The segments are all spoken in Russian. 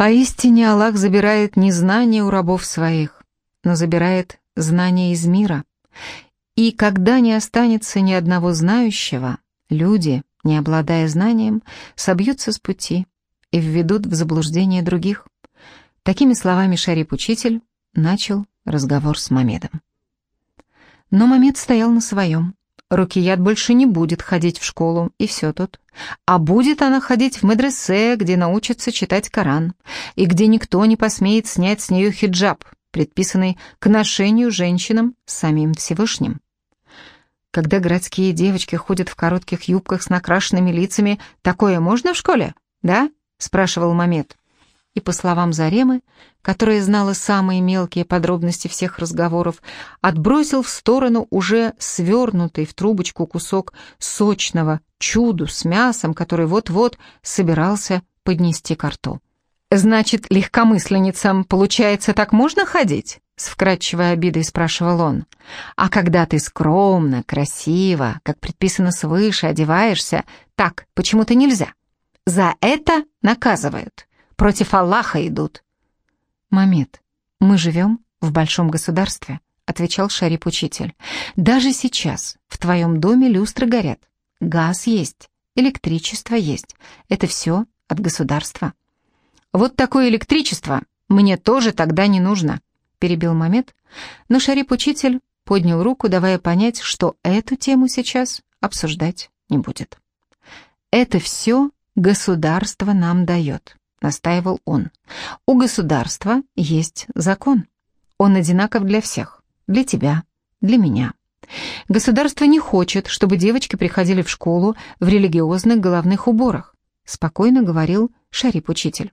Поистине Аллах забирает не знание у рабов своих, но забирает знание из мира. И когда не останется ни одного знающего, люди, не обладая знанием, собьются с пути и введут в заблуждение других. Такими словами Шарип-учитель начал разговор с Мамедом. Но Мамед стоял на своем. Рукият больше не будет ходить в школу, и все тут. А будет она ходить в медресе, где научится читать Коран, и где никто не посмеет снять с нее хиджаб, предписанный к ношению женщинам самим Всевышним. Когда городские девочки ходят в коротких юбках с накрашенными лицами, такое можно в школе, да? спрашивал Мамед и, по словам Заремы, которая знала самые мелкие подробности всех разговоров, отбросил в сторону уже свернутый в трубочку кусок сочного чуду с мясом, который вот-вот собирался поднести к рту. «Значит, легкомысленницам, получается, так можно ходить?» С вкрадчивой обидой спрашивал он. «А когда ты скромно, красиво, как предписано свыше, одеваешься, так почему-то нельзя. За это наказывают» против Аллаха идут». «Мамед, мы живем в большом государстве», — отвечал Шарип-учитель. «Даже сейчас в твоем доме люстры горят, газ есть, электричество есть. Это все от государства». «Вот такое электричество мне тоже тогда не нужно», — перебил Мамед, но Шарип-учитель поднял руку, давая понять, что эту тему сейчас обсуждать не будет. «Это все государство нам дает. — настаивал он. «У государства есть закон. Он одинаков для всех. Для тебя, для меня. Государство не хочет, чтобы девочки приходили в школу в религиозных головных уборах», — спокойно говорил Шарип-учитель.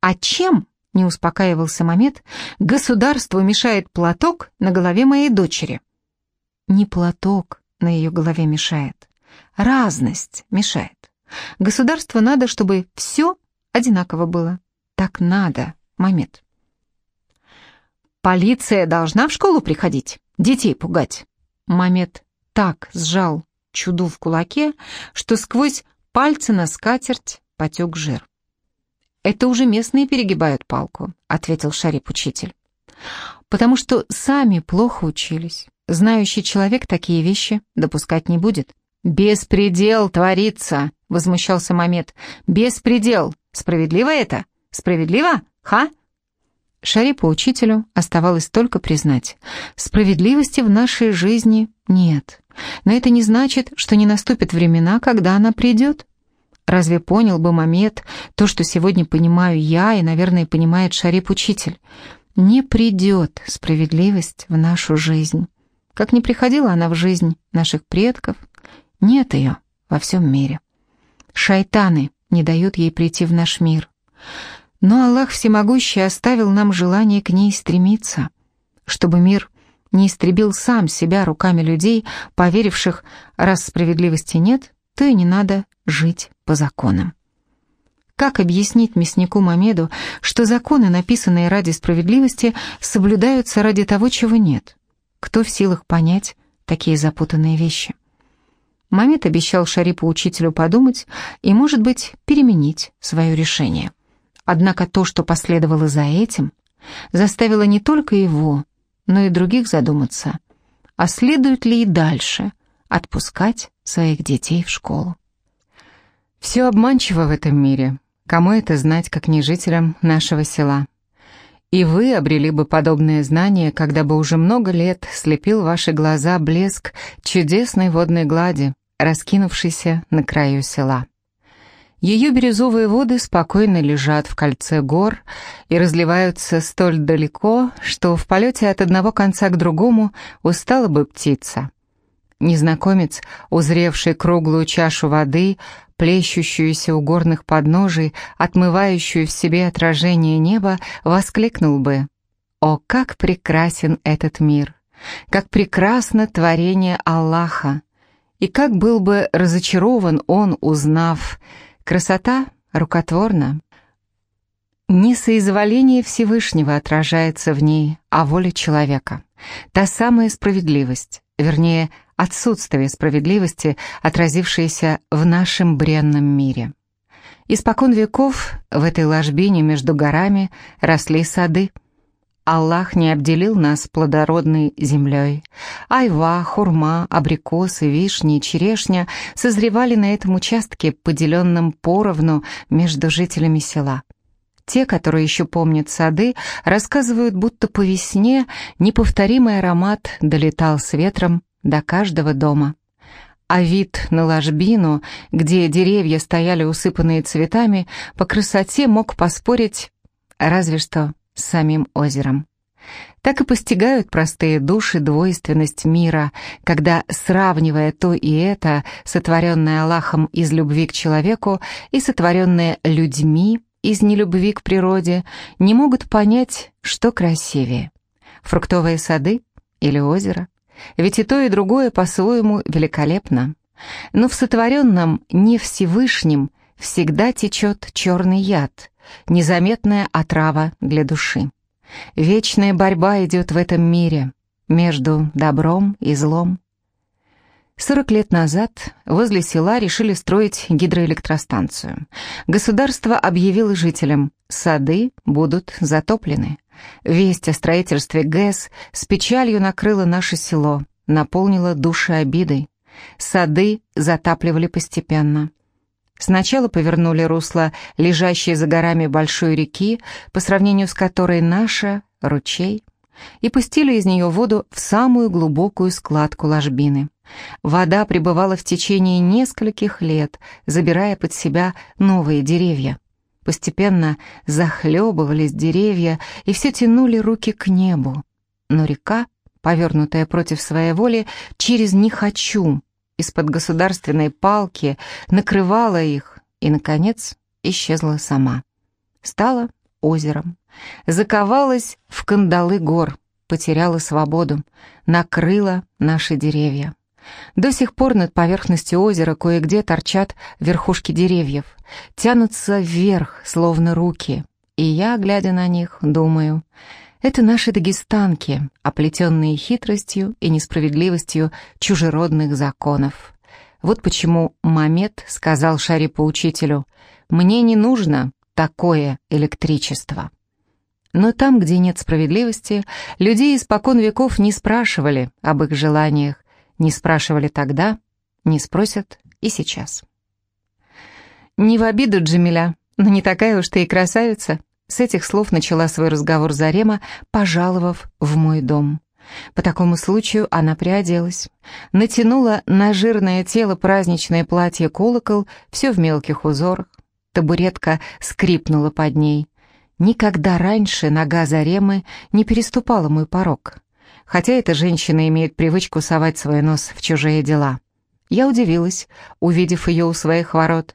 «А чем?» — не успокаивался Мамед. «Государству мешает платок на голове моей дочери». «Не платок на ее голове мешает. Разность мешает. Государству надо, чтобы все одинаково было. Так надо, Мамед. «Полиция должна в школу приходить, детей пугать». Мамед так сжал чуду в кулаке, что сквозь пальцы на скатерть потек жир. «Это уже местные перегибают палку», — ответил Шарип-учитель. «Потому что сами плохо учились. Знающий человек такие вещи допускать не будет». «Беспредел творится», — возмущался Мамед. «Беспредел! Справедливо это? Справедливо? Ха?» Шарипу учителю оставалось только признать, справедливости в нашей жизни нет. Но это не значит, что не наступят времена, когда она придет. Разве понял бы Мамед то, что сегодня понимаю я и, наверное, понимает Шарип-учитель? Не придет справедливость в нашу жизнь. Как не приходила она в жизнь наших предков, нет ее во всем мире. Шайтаны не дают ей прийти в наш мир. Но Аллах Всемогущий оставил нам желание к ней стремиться, чтобы мир не истребил сам себя руками людей, поверивших, раз справедливости нет, то и не надо жить по законам. Как объяснить мяснику Мамеду, что законы, написанные ради справедливости, соблюдаются ради того, чего нет? Кто в силах понять такие запутанные вещи? Мамед обещал Шарипу учителю подумать и, может быть, переменить свое решение. Однако то, что последовало за этим, заставило не только его, но и других задуматься, а следует ли и дальше отпускать своих детей в школу. Все обманчиво в этом мире. Кому это знать, как не жителям нашего села? И вы обрели бы подобное знание, когда бы уже много лет слепил ваши глаза блеск чудесной водной глади, раскинувшейся на краю села. Ее бирюзовые воды спокойно лежат в кольце гор и разливаются столь далеко, что в полете от одного конца к другому устала бы птица. Незнакомец, узревший круглую чашу воды, плещущуюся у горных подножий, отмывающую в себе отражение неба, воскликнул бы «О, как прекрасен этот мир! Как прекрасно творение Аллаха! И как был бы разочарован он, узнав, красота рукотворна. Не соизволение Всевышнего отражается в ней, а воля человека. Та самая справедливость, вернее, отсутствие справедливости, отразившееся в нашем бренном мире. Испокон веков в этой ложбине между горами росли сады. Аллах не обделил нас плодородной землей. Айва, хурма, абрикосы, вишни, черешня созревали на этом участке, поделенном поровну между жителями села. Те, которые еще помнят сады, рассказывают, будто по весне неповторимый аромат долетал с ветром до каждого дома. А вид на ложбину, где деревья стояли усыпанные цветами, по красоте мог поспорить разве что с самим озером. Так и постигают простые души двойственность мира, когда, сравнивая то и это, сотворенное Аллахом из любви к человеку и сотворенное людьми из нелюбви к природе, не могут понять, что красивее — фруктовые сады или озеро. Ведь и то, и другое по-своему великолепно. Но в сотворенном не Всевышнем всегда течет черный яд, незаметная отрава для души. Вечная борьба идет в этом мире между добром и злом. Сорок лет назад возле села решили строить гидроэлектростанцию. Государство объявило жителям, сады будут затоплены. Весть о строительстве ГЭС с печалью накрыла наше село, наполнила души обидой. Сады затапливали постепенно. Сначала повернули русло лежащей за горами большой реки, по сравнению с которой наша — ручей, и пустили из нее воду в самую глубокую складку ложбины. Вода пребывала в течение нескольких лет, забирая под себя новые деревья. Постепенно захлебывались деревья и все тянули руки к небу. Но река, повернутая против своей воли, через «не хочу» из-под государственной палки накрывала их и, наконец, исчезла сама. Стала озером, заковалась в кандалы гор, потеряла свободу, накрыла наши деревья. До сих пор над поверхностью озера кое-где торчат верхушки деревьев, тянутся вверх, словно руки, и я, глядя на них, думаю, это наши дагестанки, оплетенные хитростью и несправедливостью чужеродных законов. Вот почему Мамед сказал Шарипу учителю, «Мне не нужно такое электричество». Но там, где нет справедливости, людей испокон веков не спрашивали об их желаниях, не спрашивали тогда, не спросят и сейчас. «Не в обиду, Джамиля, но не такая уж ты и красавица», с этих слов начала свой разговор Зарема, пожаловав в мой дом. По такому случаю она приоделась, натянула на жирное тело праздничное платье-колокол, все в мелких узорах. Табуретка скрипнула под ней. Никогда раньше нога Заремы не переступала мой порог хотя эта женщина имеет привычку совать свой нос в чужие дела. Я удивилась, увидев ее у своих ворот.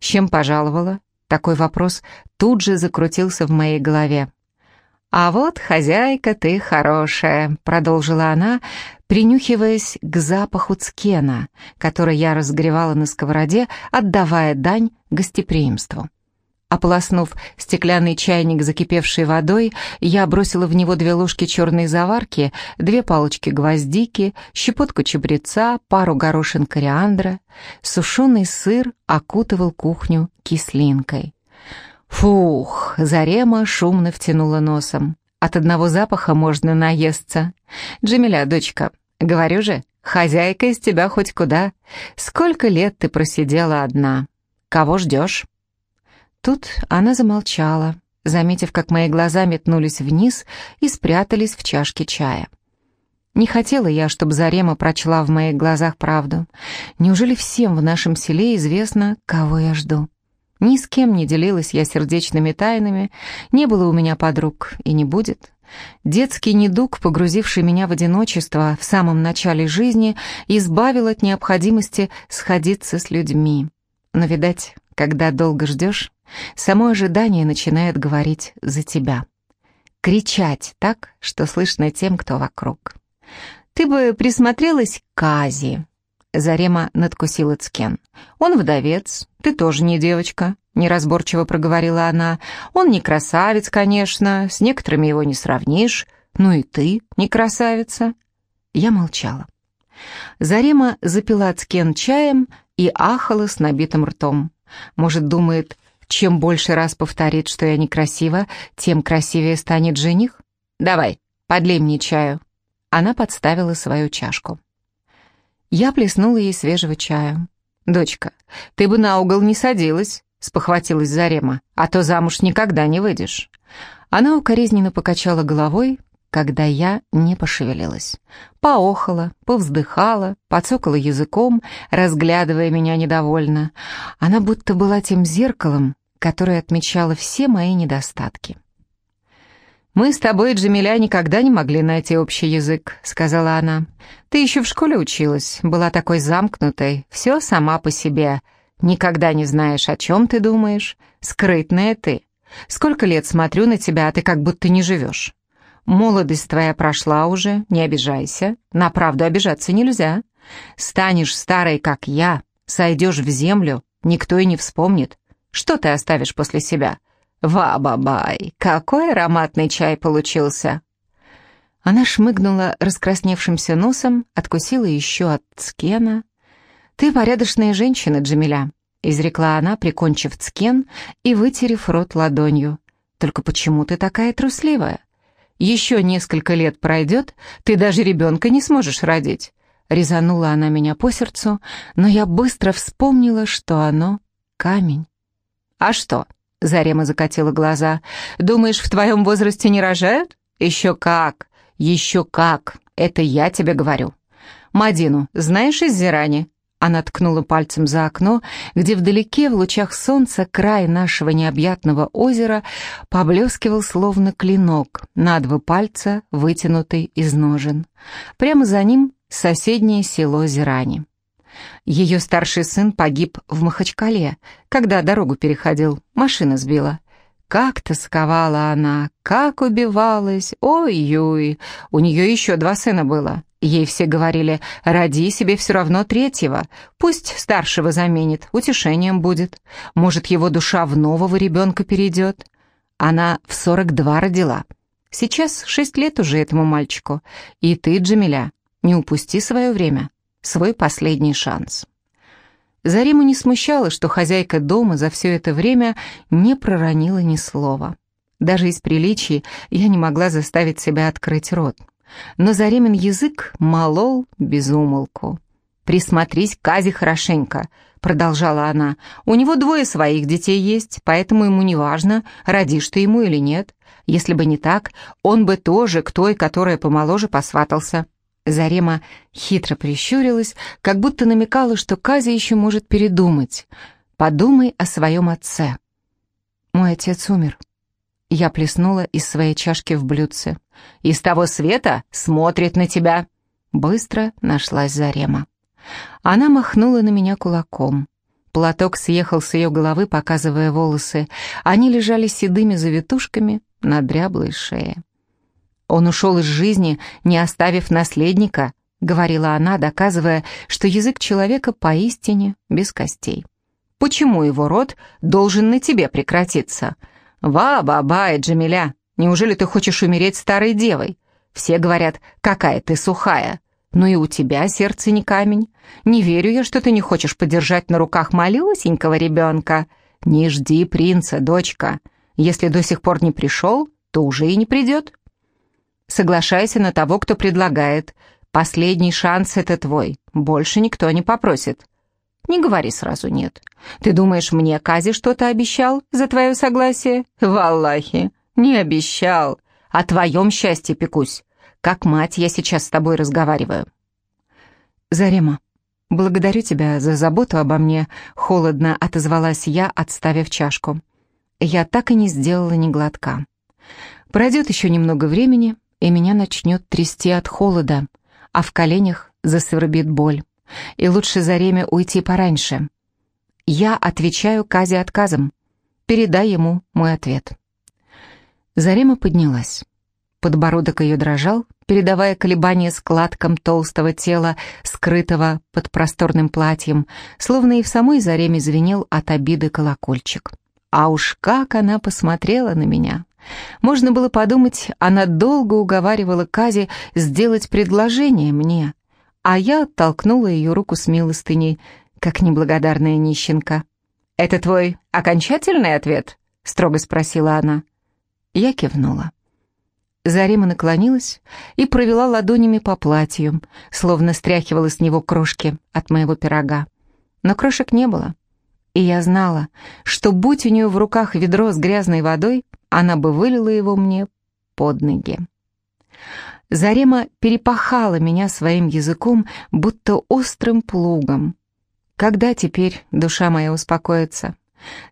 С чем пожаловала? Такой вопрос тут же закрутился в моей голове. «А вот, хозяйка, ты хорошая», — продолжила она, принюхиваясь к запаху цкена, который я разогревала на сковороде, отдавая дань гостеприимству. Ополоснув стеклянный чайник закипевшей водой, я бросила в него две ложки черной заварки, две палочки гвоздики, щепотку чабреца, пару горошин кориандра. Сушеный сыр окутывал кухню кислинкой. Фух, Зарема шумно втянула носом. От одного запаха можно наесться. Джамиля, дочка, говорю же, хозяйка из тебя хоть куда. Сколько лет ты просидела одна? Кого ждешь? Тут она замолчала, заметив, как мои глаза метнулись вниз и спрятались в чашке чая. Не хотела я, чтобы Зарема прочла в моих глазах правду. Неужели всем в нашем селе известно, кого я жду? Ни с кем не делилась я сердечными тайнами, не было у меня подруг и не будет. Детский недуг, погрузивший меня в одиночество в самом начале жизни, избавил от необходимости сходиться с людьми. Но, видать, когда долго ждешь, Само ожидание начинает говорить за тебя. Кричать так, что слышно тем, кто вокруг. «Ты бы присмотрелась к Азе», — Зарема надкусила Цкен. «Он вдовец, ты тоже не девочка», — неразборчиво проговорила она. «Он не красавец, конечно, с некоторыми его не сравнишь. Ну и ты не красавица». Я молчала. Зарема запила Цкен чаем и ахала с набитым ртом. Может, думает, чем больше раз повторит, что я некрасива, тем красивее станет жених? Давай, подлей мне чаю». Она подставила свою чашку. Я плеснула ей свежего чая. «Дочка, ты бы на угол не садилась», — спохватилась Зарема, «а то замуж никогда не выйдешь». Она укоризненно покачала головой, когда я не пошевелилась. Поохала, повздыхала, подсокала языком, разглядывая меня недовольно. Она будто была тем зеркалом, которое отмечало все мои недостатки. «Мы с тобой, Джамиля, никогда не могли найти общий язык», — сказала она. «Ты еще в школе училась, была такой замкнутой, все сама по себе. Никогда не знаешь, о чем ты думаешь. Скрытная ты. Сколько лет смотрю на тебя, а ты как будто не живешь. Молодость твоя прошла уже, не обижайся. На правду обижаться нельзя. Станешь старой, как я, сойдешь в землю, никто и не вспомнит. Что ты оставишь после себя?» «Ва-бабай, какой ароматный чай получился!» Она шмыгнула раскрасневшимся носом, откусила еще от цкена. «Ты порядочная женщина, Джамиля», — изрекла она, прикончив цкен и вытерев рот ладонью. «Только почему ты такая трусливая? Еще несколько лет пройдет, ты даже ребенка не сможешь родить». Резанула она меня по сердцу, но я быстро вспомнила, что оно камень. «А что?» Зарема закатила глаза. «Думаешь, в твоем возрасте не рожают? Еще как! Еще как! Это я тебе говорю. Мадину знаешь из Зирани?» Она ткнула пальцем за окно, где вдалеке, в лучах солнца, край нашего необъятного озера поблескивал словно клинок, на два пальца, вытянутый из ножен. Прямо за ним соседнее село Зирани. Ее старший сын погиб в Махачкале, когда дорогу переходил, машина сбила. Как тосковала она, как убивалась, ой-ой, у нее еще два сына было. Ей все говорили, роди себе все равно третьего, пусть старшего заменит, утешением будет. Может, его душа в нового ребенка перейдет. Она в сорок два родила. Сейчас шесть лет уже этому мальчику. И ты, Джамиля, не упусти свое время свой последний шанс. Зариму не смущало, что хозяйка дома за все это время не проронила ни слова. Даже из приличий я не могла заставить себя открыть рот. Но Заремин язык молол без умолку. «Присмотрись к Казе хорошенько», — продолжала она. «У него двое своих детей есть, поэтому ему не важно, родишь ты ему или нет. Если бы не так, он бы тоже к той, которая помоложе, посватался. Зарема хитро прищурилась, как будто намекала, что Казя еще может передумать. «Подумай о своем отце». «Мой отец умер». Я плеснула из своей чашки в блюдце. «Из того света смотрит на тебя». Быстро нашлась Зарема. Она махнула на меня кулаком. Платок съехал с ее головы, показывая волосы. Они лежали седыми завитушками на дряблой шее. Он ушел из жизни, не оставив наследника, говорила она, доказывая, что язык человека поистине без костей. Почему его род должен на тебе прекратиться? Ва-ба-ба, Джамиля, неужели ты хочешь умереть старой девой? Все говорят, какая ты сухая. Ну и у тебя сердце не камень. Не верю я, что ты не хочешь подержать на руках малюсенького ребенка. Не жди принца, дочка. Если до сих пор не пришел, то уже и не придет. Соглашайся на того, кто предлагает. Последний шанс — это твой. Больше никто не попросит. Не говори сразу «нет». Ты думаешь, мне Кази что-то обещал за твое согласие? Валлахи, не обещал. О твоем счастье пекусь. Как мать я сейчас с тобой разговариваю. Зарема, благодарю тебя за заботу обо мне, холодно отозвалась я, отставив чашку. Я так и не сделала ни глотка. Пройдет еще немного времени, и меня начнет трясти от холода, а в коленях засвербит боль. И лучше за время уйти пораньше. Я отвечаю Казе отказом. Передай ему мой ответ. Зарема поднялась. Подбородок ее дрожал, передавая колебания складкам толстого тела, скрытого под просторным платьем, словно и в самой Зареме звенел от обиды колокольчик. А уж как она посмотрела на меня! Можно было подумать, она долго уговаривала Кази сделать предложение мне, а я оттолкнула ее руку с милостыней, как неблагодарная нищенка. «Это твой окончательный ответ?» — строго спросила она. Я кивнула. Зарима наклонилась и провела ладонями по платью, словно стряхивала с него крошки от моего пирога. Но крошек не было. И я знала, что будь у нее в руках ведро с грязной водой, она бы вылила его мне под ноги. Зарема перепахала меня своим языком, будто острым плугом. Когда теперь душа моя успокоится?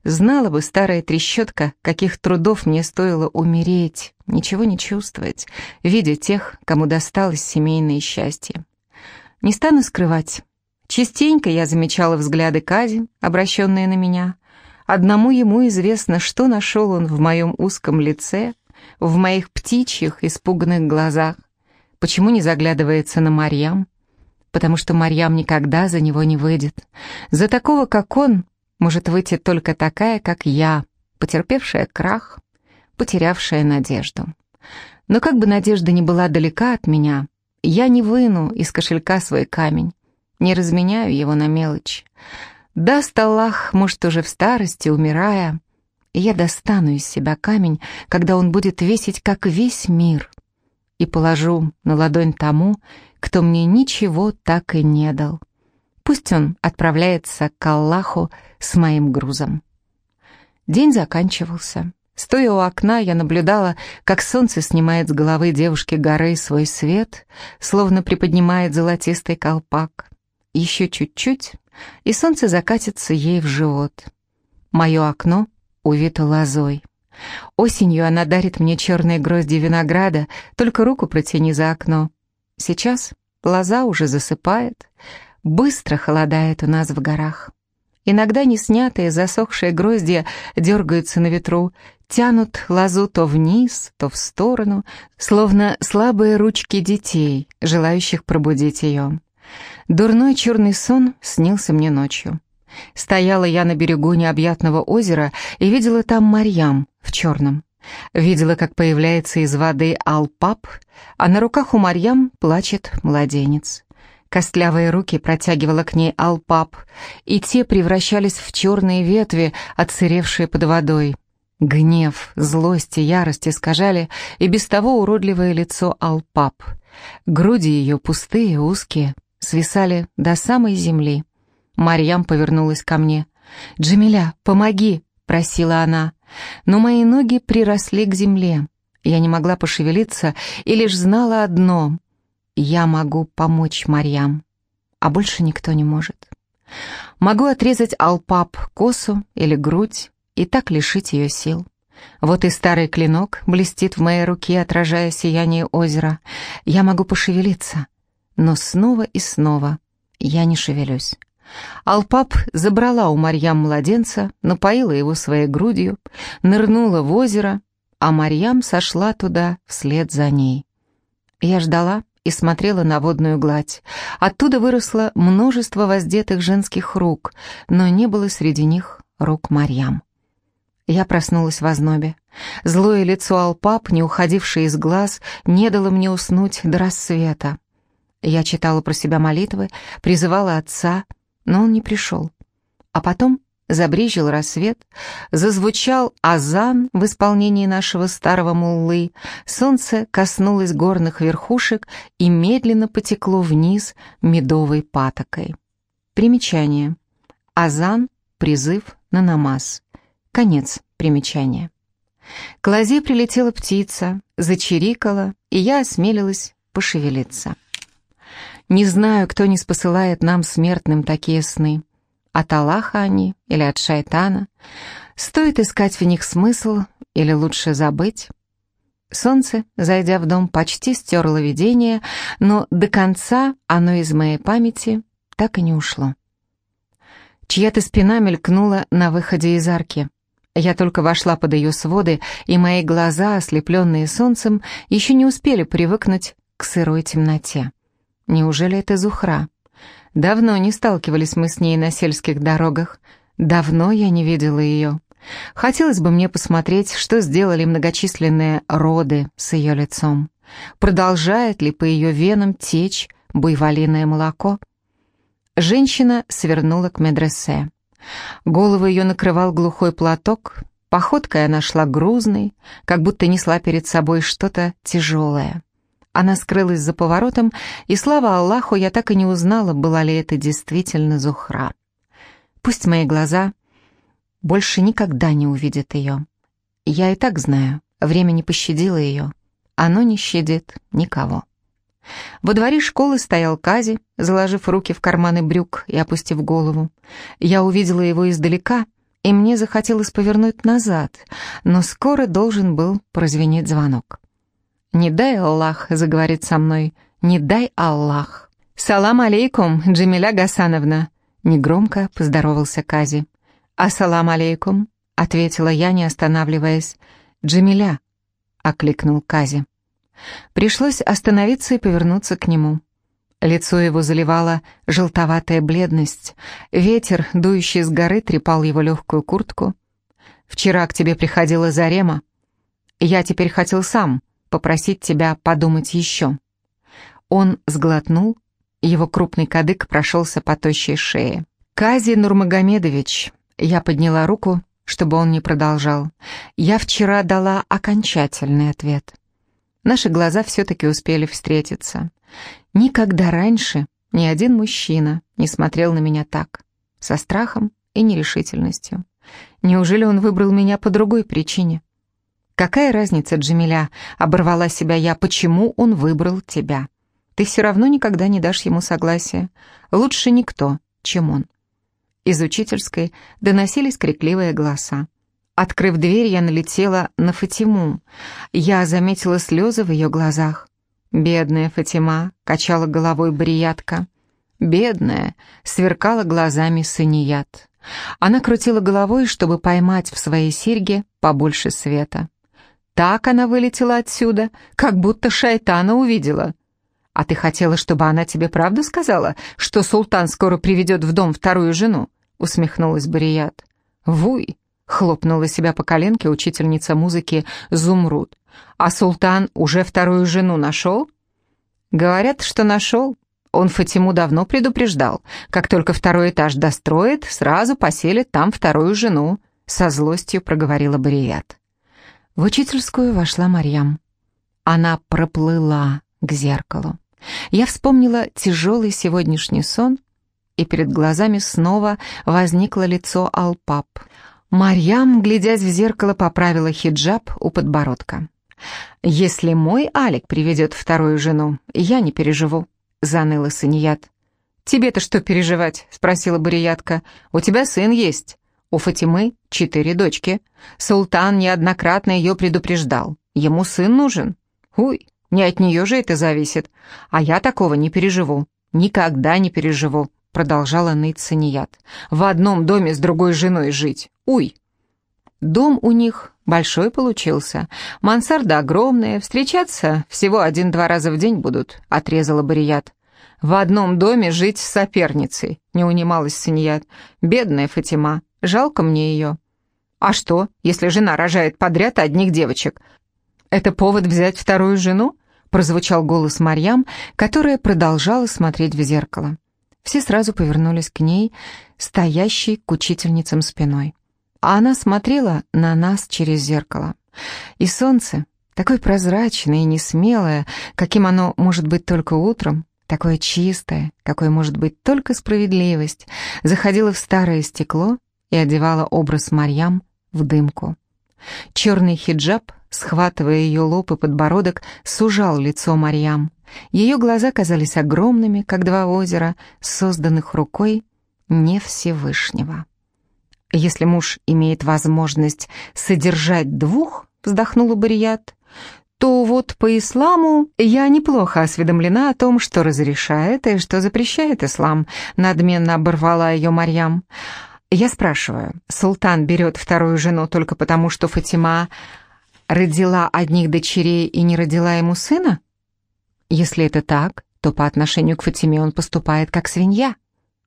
Знала бы старая трещотка, каких трудов мне стоило умереть, ничего не чувствовать, видя тех, кому досталось семейное счастье. Не стану скрывать. Частенько я замечала взгляды Кази, обращенные на меня. Одному ему известно, что нашел он в моем узком лице, в моих птичьих испуганных глазах. Почему не заглядывается на Марьям? Потому что Марьям никогда за него не выйдет. За такого, как он, может выйти только такая, как я, потерпевшая крах, потерявшая надежду. Но как бы надежда ни была далека от меня, я не выну из кошелька свой камень, не разменяю его на мелочь. Даст Аллах, может, уже в старости, умирая, я достану из себя камень, когда он будет весить, как весь мир, и положу на ладонь тому, кто мне ничего так и не дал. Пусть он отправляется к Аллаху с моим грузом. День заканчивался. Стоя у окна, я наблюдала, как солнце снимает с головы девушки горы свой свет, словно приподнимает золотистый колпак. Еще чуть-чуть, и солнце закатится ей в живот. Мое окно увито лозой. Осенью она дарит мне черные грозди винограда, только руку протяни за окно. Сейчас лоза уже засыпает, быстро холодает у нас в горах. Иногда неснятые засохшие гроздья дергаются на ветру, тянут лозу то вниз, то в сторону, словно слабые ручки детей, желающих пробудить ее. Дурной черный сон снился мне ночью. Стояла я на берегу необъятного озера и видела там Марьям в черном. Видела, как появляется из воды Алпап, а на руках у Марьям плачет младенец. Костлявые руки протягивала к ней Алпап, и те превращались в черные ветви, отсыревшие под водой. Гнев, злость и ярость искажали и без того уродливое лицо Алпап. Груди ее пустые, узкие, свисали до самой земли. Марьям повернулась ко мне. «Джамиля, помоги!» — просила она. Но мои ноги приросли к земле. Я не могла пошевелиться и лишь знала одно — я могу помочь Марьям, а больше никто не может. Могу отрезать алпап косу или грудь и так лишить ее сил. Вот и старый клинок блестит в моей руке, отражая сияние озера. Я могу пошевелиться, но снова и снова я не шевелюсь. Алпап забрала у Марьям младенца, напоила его своей грудью, нырнула в озеро, а Марьям сошла туда вслед за ней. Я ждала, и смотрела на водную гладь. Оттуда выросло множество воздетых женских рук, но не было среди них рук Марьям. Я проснулась в ознобе. Злое лицо Алпап, не уходившее из глаз, не дало мне уснуть до рассвета. Я читала про себя молитвы, призывала отца, но он не пришел. А потом Забрежил рассвет, зазвучал азан в исполнении нашего старого муллы, солнце коснулось горных верхушек и медленно потекло вниз медовой патокой. Примечание. Азан — призыв на намаз. Конец примечания. К лозе прилетела птица, зачирикала, и я осмелилась пошевелиться. Не знаю, кто не спосылает нам, смертным, такие сны. От Аллаха они или от шайтана? Стоит искать в них смысл или лучше забыть? Солнце, зайдя в дом, почти стерло видение, но до конца оно из моей памяти так и не ушло. Чья-то спина мелькнула на выходе из арки. Я только вошла под ее своды, и мои глаза, ослепленные солнцем, еще не успели привыкнуть к сырой темноте. Неужели это Зухра? Давно не сталкивались мы с ней на сельских дорогах. Давно я не видела ее. Хотелось бы мне посмотреть, что сделали многочисленные роды с ее лицом. Продолжает ли по ее венам течь буйволиное молоко? Женщина свернула к медресе. Голову ее накрывал глухой платок, походкой она шла грузной, как будто несла перед собой что-то тяжелое. Она скрылась за поворотом, и, слава Аллаху, я так и не узнала, была ли это действительно Зухра. Пусть мои глаза больше никогда не увидят ее. Я и так знаю, время не пощадило ее. Оно не щадит никого. Во дворе школы стоял Кази, заложив руки в карманы брюк и опустив голову. Я увидела его издалека, и мне захотелось повернуть назад, но скоро должен был прозвенеть звонок. «Не дай Аллах заговорить со мной, не дай Аллах». «Салам алейкум, Джамиля Гасановна», — негромко поздоровался Кази. «Ассалам алейкум», — ответила я, не останавливаясь. «Джамиля», — окликнул Кази. Пришлось остановиться и повернуться к нему. Лицо его заливала желтоватая бледность. Ветер, дующий с горы, трепал его легкую куртку. «Вчера к тебе приходила Зарема. Я теперь хотел сам попросить тебя подумать еще». Он сглотнул, его крупный кадык прошелся по тощей шее. «Кази Нурмагомедович», я подняла руку, чтобы он не продолжал. «Я вчера дала окончательный ответ». Наши глаза все-таки успели встретиться. Никогда раньше ни один мужчина не смотрел на меня так, со страхом и нерешительностью. Неужели он выбрал меня по другой причине? Какая разница, Джамиля, оборвала себя я, почему он выбрал тебя? Ты все равно никогда не дашь ему согласия. Лучше никто, чем он. Из учительской доносились крикливые голоса. Открыв дверь, я налетела на Фатиму. Я заметила слезы в ее глазах. Бедная Фатима качала головой Бриятка. Бедная сверкала глазами Саният. Она крутила головой, чтобы поймать в своей серьге побольше света. Так она вылетела отсюда, как будто шайтана увидела. «А ты хотела, чтобы она тебе правду сказала, что султан скоро приведет в дом вторую жену?» — усмехнулась Барият. «Вуй!» Хлопнула себя по коленке учительница музыки Зумруд. «А султан уже вторую жену нашел?» «Говорят, что нашел. Он Фатиму давно предупреждал. Как только второй этаж достроит, сразу поселит там вторую жену», со злостью проговорила Барият. В учительскую вошла Марьям. Она проплыла к зеркалу. Я вспомнила тяжелый сегодняшний сон, и перед глазами снова возникло лицо Алпап. Марьям, глядясь в зеркало, поправила хиджаб у подбородка. «Если мой Алик приведет вторую жену, я не переживу», — заныла Саният. «Тебе-то что переживать?» — спросила Бариятка. «У тебя сын есть. У Фатимы четыре дочки. Султан неоднократно ее предупреждал. Ему сын нужен. Уй, не от нее же это зависит. А я такого не переживу. Никогда не переживу продолжала ныть Саният. «В одном доме с другой женой жить. Уй!» Дом у них большой получился. Мансарда огромная, встречаться всего один-два раза в день будут, отрезала Барият. В одном доме жить с соперницей, не унималась Саният. Бедная Фатима, жалко мне ее. А что, если жена рожает подряд одних девочек? Это повод взять вторую жену? Прозвучал голос Марьям, которая продолжала смотреть в зеркало. Все сразу повернулись к ней, стоящей к учительницам спиной. А она смотрела на нас через зеркало. И солнце, такое прозрачное и несмелое, каким оно может быть только утром, такое чистое, какое может быть только справедливость, заходило в старое стекло и одевало образ Марьям в дымку. Черный хиджаб, схватывая ее лоб и подбородок, сужал лицо Марьям. Ее глаза казались огромными, как два озера, созданных рукой не Всевышнего. «Если муж имеет возможность содержать двух», — вздохнула Барият, то вот по исламу я неплохо осведомлена о том, что разрешает и что запрещает ислам», — надменно оборвала ее Марьям. Я спрашиваю, султан берет вторую жену только потому, что Фатима родила одних дочерей и не родила ему сына? Если это так, то по отношению к Фатиме он поступает как свинья.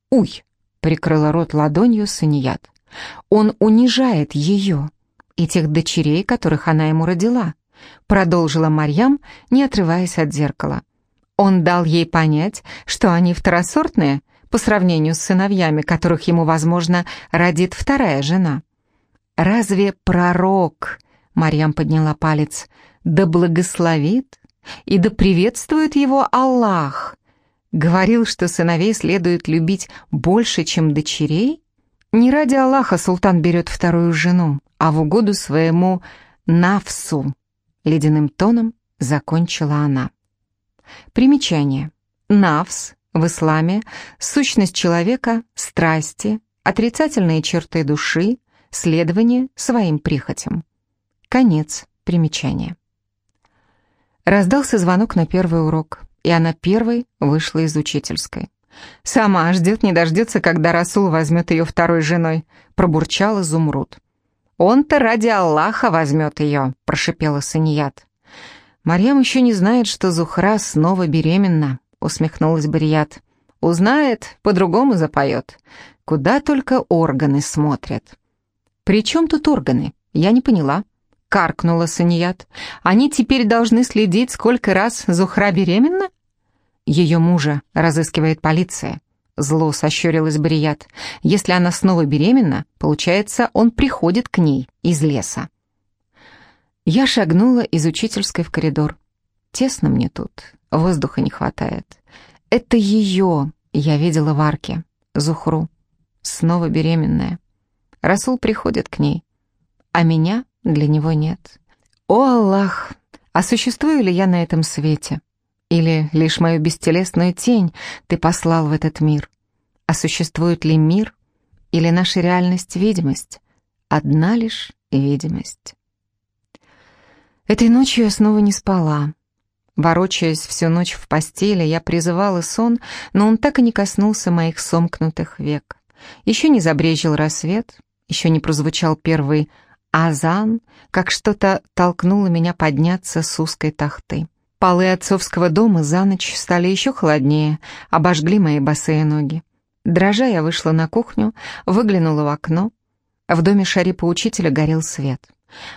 Уй, прикрыла рот ладонью Саният. Он унижает ее и тех дочерей, которых она ему родила, продолжила Марьям, не отрываясь от зеркала. Он дал ей понять, что они второсортные, по сравнению с сыновьями, которых ему, возможно, родит вторая жена. «Разве пророк, — Марьям подняла палец, — да благословит и да приветствует его Аллах, говорил, что сыновей следует любить больше, чем дочерей? Не ради Аллаха султан берет вторую жену, а в угоду своему нафсу, ледяным тоном закончила она. Примечание. Навс в исламе – сущность человека, страсти, отрицательные черты души, следование своим прихотям. Конец примечания. Раздался звонок на первый урок, и она первой вышла из учительской. «Сама ждет, не дождется, когда Расул возьмет ее второй женой», — пробурчал Изумруд. «Он-то ради Аллаха возьмет ее», — прошипела Саният. «Марьям еще не знает, что Зухра снова беременна», — усмехнулась Барият. «Узнает, по-другому запоет. Куда только органы смотрят». «При чем тут органы? Я не поняла» каркнула Саният. «Они теперь должны следить, сколько раз Зухра беременна?» «Ее мужа разыскивает полиция», — зло сощурилась Барият. «Если она снова беременна, получается, он приходит к ней из леса». Я шагнула из учительской в коридор. Тесно мне тут, воздуха не хватает. Это ее я видела в арке, Зухру, снова беременная. Расул приходит к ней, а меня для него нет. О, Аллах, а существую ли я на этом свете? Или лишь мою бестелесную тень ты послал в этот мир? А существует ли мир или наша реальность — видимость? Одна лишь видимость. Этой ночью я снова не спала. Ворочаясь всю ночь в постели, я призывала сон, но он так и не коснулся моих сомкнутых век. Еще не забрежил рассвет, еще не прозвучал первый Азан, как что-то толкнуло меня подняться с узкой тахты. Полы отцовского дома за ночь стали еще холоднее, обожгли мои босые ноги. Дрожа я вышла на кухню, выглянула в окно. В доме Шарипа учителя горел свет.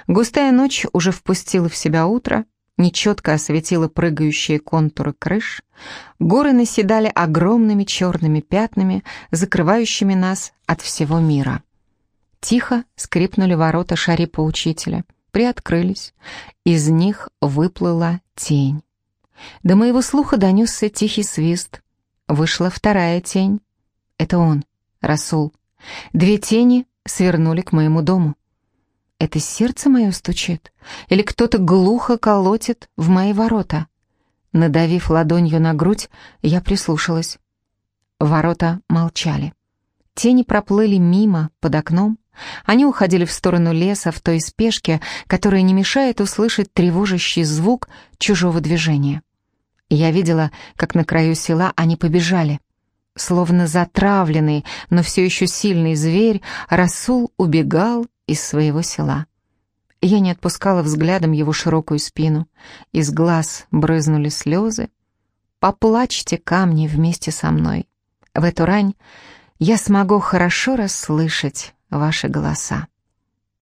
Густая ночь уже впустила в себя утро, нечетко осветила прыгающие контуры крыш. Горы наседали огромными черными пятнами, закрывающими нас от всего мира. Тихо скрипнули ворота шарипа учителя, приоткрылись. Из них выплыла тень. До моего слуха донесся тихий свист. Вышла вторая тень. Это он, Расул. Две тени свернули к моему дому. Это сердце мое стучит? Или кто-то глухо колотит в мои ворота? Надавив ладонью на грудь, я прислушалась. Ворота молчали. Тени проплыли мимо, под окном, они уходили в сторону леса в той спешке, которая не мешает услышать тревожащий звук чужого движения. Я видела, как на краю села они побежали. Словно затравленный, но все еще сильный зверь, Расул убегал из своего села. Я не отпускала взглядом его широкую спину. Из глаз брызнули слезы. «Поплачьте, камни, вместе со мной. В эту рань я смогу хорошо расслышать ваши голоса.